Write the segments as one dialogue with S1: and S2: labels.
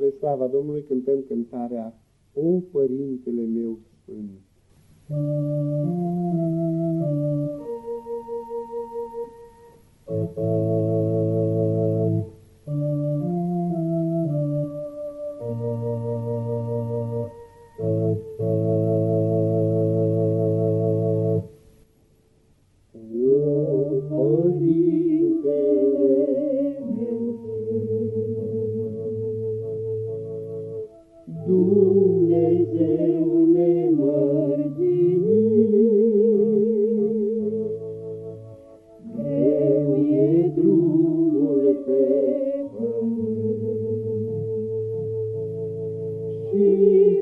S1: Spre slava Domnului cântăm cântarea O Părintele meu Sfânt.
S2: Dumnezeu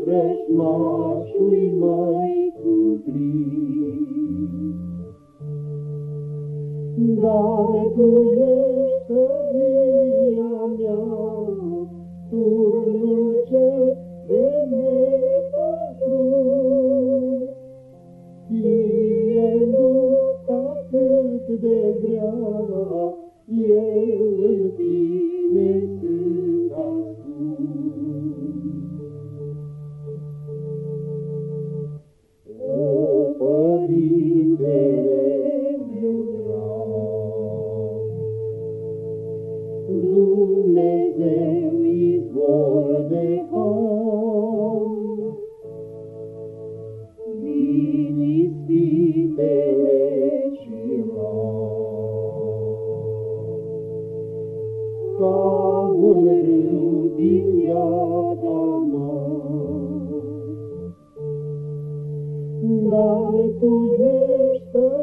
S2: vrăjmașul mai cuprins. Dar Tu ești tăria mea, turnul cel de nepătruns. Fie lupta cât de grea, eu în Tine Dumnezeu izvor de har, din ispitele și rar, ca un râu din iada mare. Dar Tu ești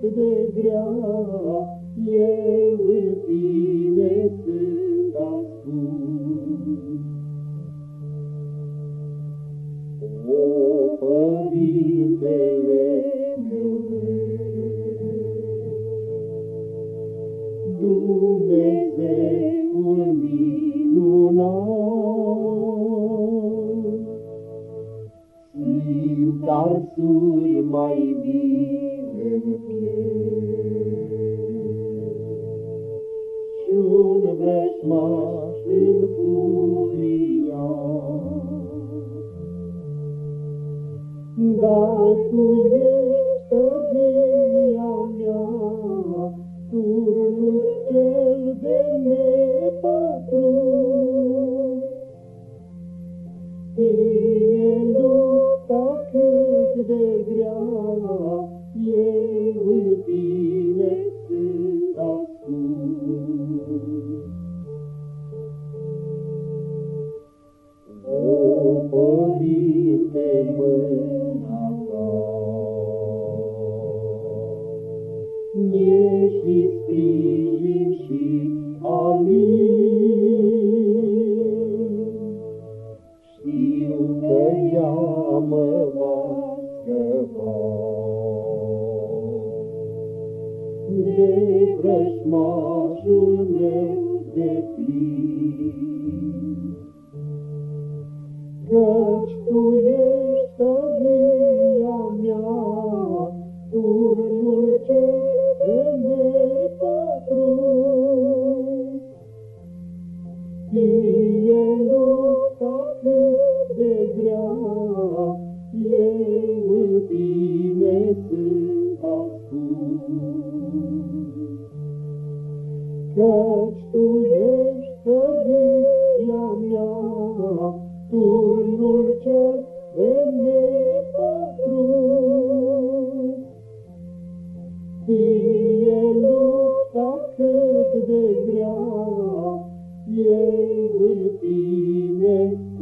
S2: cât de grea, eu în Tine sunt ascuns. O Părintele meu drept, Dumnezeul minunat, Simt arsuri mai bine în piept, Și-un vrăjmaș în furia, dar Tu ești tăria mea, turnul cel de nepătruns. Părinte, mâna Ta, mie și sprijin și alin. Știu că ea mă va scăpa de vrăjmașul meu de plin. Căci Tu ești Fie lupta cât de grea, eu în Tine sunt ascuns. Căci Tu ești tăria mea, turnul cel de nepătruns. Fie lupta cât de grea, eu în Tine